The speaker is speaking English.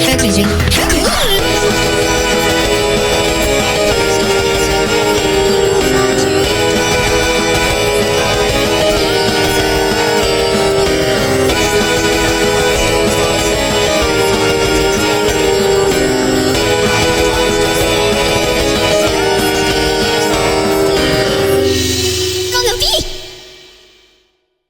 Packaging.